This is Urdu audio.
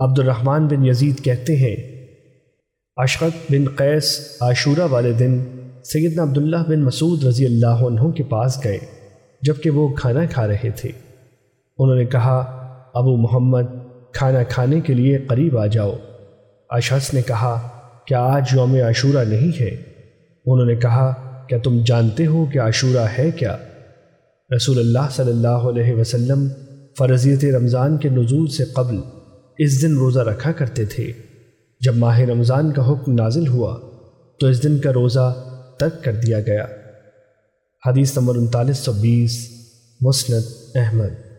عبد الرحمن بن یزید کہتے ہیں اشقت بن قیس عاشورہ والے دن سیدنا عبداللہ بن مسعود رضی اللہ عنہ کے پاس گئے، جبکہ وہ کھانا کھا رہے تھے۔ انہوں نے کہا، ابو محمد، کھانا کھانے کے لیے قریب آ جاؤ۔ اشخص نے کہا، کیا آج یوم عاشورہ نہیں ہے؟ انہوں نے کہا، کیا تم جانتے ہو کہ عاشورہ ہے کیا؟ رسول اللہ صلی اللہ علیہ وسلم فرضیت رمضان کے نزول سے قبل اس دن روزہ رکھا کرتے تھے۔ جب ماہ رمضان کا حکم نازل ہوا، تو اس دن کا روزہ ترک کر دیا گیا۔ حدیث نمبر انتالیس سو بیس، مسند احمد۔